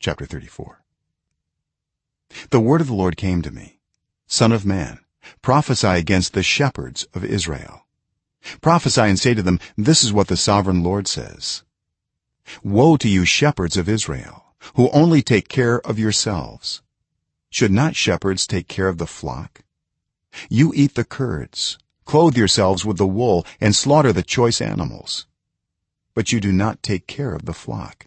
chapter 34 the word of the lord came to me son of man prophesy against the shepherds of israel. Prophesy and say to them this is what the sovereign lord says. Woe to you shepherds of israel who only take care of yourselves. Should not shepherds take care of the flock? You eat the curds clothe yourselves with the wool and slaughter the choice animals. But you do not take care of the flock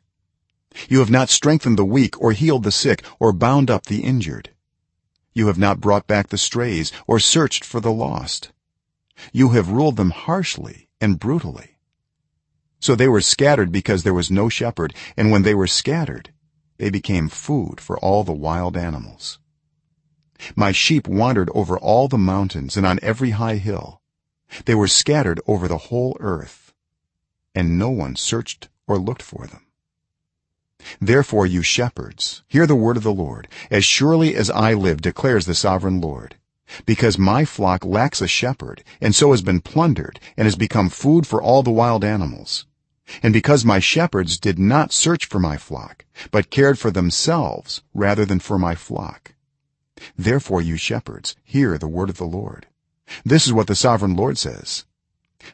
you have not strengthened the weak or healed the sick or bound up the injured. You have not brought back the strays or searched for the lost. You have ruled them harshly and brutally. So they were scattered because there was no shepherd and when they were scattered they became food for all the wild animals. My sheep wandered over all the mountains and on every high hill. They were scattered over the whole earth and no one searched or looked for them therefore you shepherds hear the word of the lord. As surely as i live declares the sovereign lord. Because my flock lacks a shepherd and so has been plundered and has become food for all the wild animals. And because my shepherds did not search for my flock but cared for themselves rather than for my flock. Therefore you shepherds hear the word of the lord. This is what the sovereign lord says.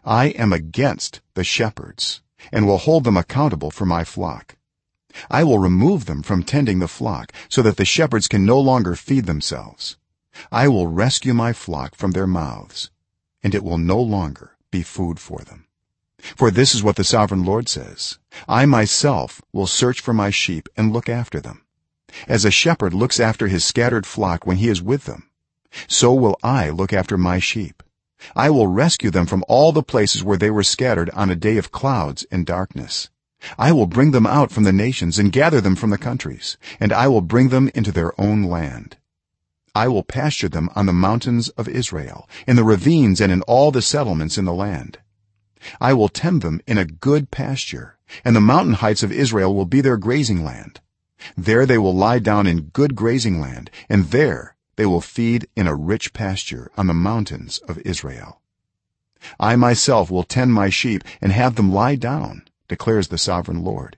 I am against the shepherds and will hold them accountable for my flock i will remove them from tending the flock so that the shepherds can no longer feed themselves. I will rescue my flock from their mouths and it will no longer be food for them. For this is what the sovereign lord says. I myself will search for my sheep and look after them. As a shepherd looks after his scattered flock when he is with them so will i look after my sheep. I will rescue them from all the places where they were scattered on a day of clouds and darkness i will bring them out from the nations and gather them from the countries and i will bring them into their own land. I will pasture them on the mountains of israel in the ravines and in all the settlements in the land. I will tend them in a good pasture and the mountain heights of israel will be their grazing land. There they will lie down in good grazing land and there they will feed in a rich pasture on the mountains of israel. I myself will tend my sheep and have them lie down declares the sovereign lord.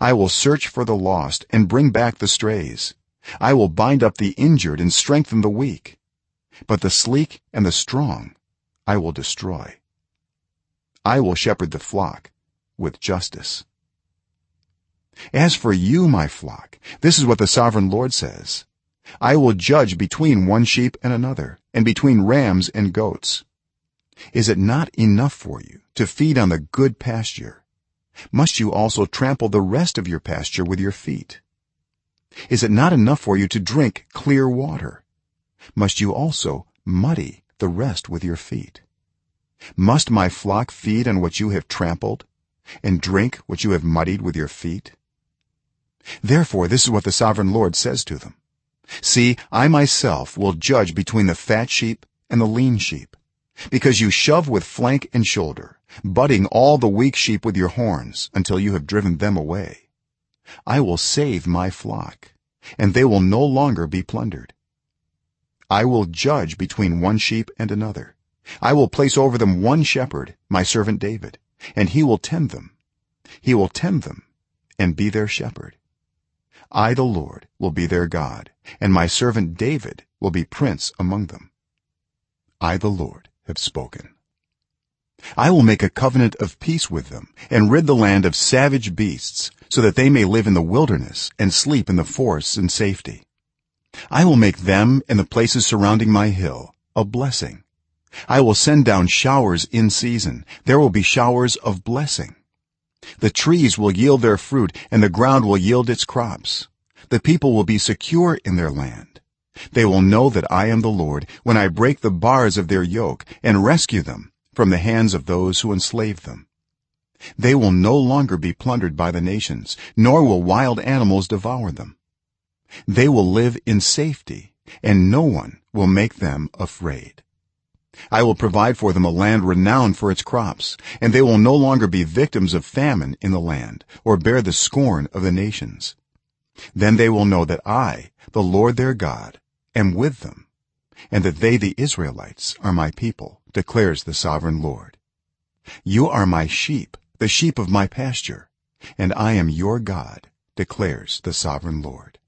I will search for the lost and bring back the strays. I will bind up the injured and strengthen the weak. But the sleek and the strong i will destroy. I will shepherd the flock with justice. As for you my flock this is what the sovereign lord says. I will judge between one sheep and another and between rams and goats. Is it not enough for you to feed on the good pasture must you also trample the rest of your pasture with your feet? Is it not enough for you to drink clear water? Must you also muddy the rest with your feet? Must my flock feed on what you have trampled and drink what you have muddied with your feet? Therefore this is what the sovereign lord says to them. See i myself will judge between the fat sheep and the lean sheep because you shove with flank and shoulder butting all the weak sheep with your horns until you have driven them away. I will save my flock and they will no longer be plundered. I will judge between one sheep and another. I will place over them one shepherd my servant david and he will tend them. He will tend them and be their shepherd. I the lord will be their god and my servant david will be prince among them. I the lord have spoken. I will make a covenant of peace with them and rid the land of savage beasts so that they may live in the wilderness and sleep in the forests in safety. I will make them and the places surrounding my hill a blessing. I will send down showers in season. There will be showers of blessing. The trees will yield their fruit and the ground will yield its crops. The people will be secure in their land they will know that i am the lord when i break the bars of their yoke and rescue them from the hands of those who enslave them. They will no longer be plundered by the nations nor will wild animals devour them. They will live in safety and no one will make them afraid. I will provide for them a land renowned for its crops and they will no longer be victims of famine in the land or bear the scorn of the nations. Then they will know that i the lord their god am with them and that they the israelites are my people declares the sovereign lord. You are my sheep the sheep of my pasture and i am your god declares the sovereign lord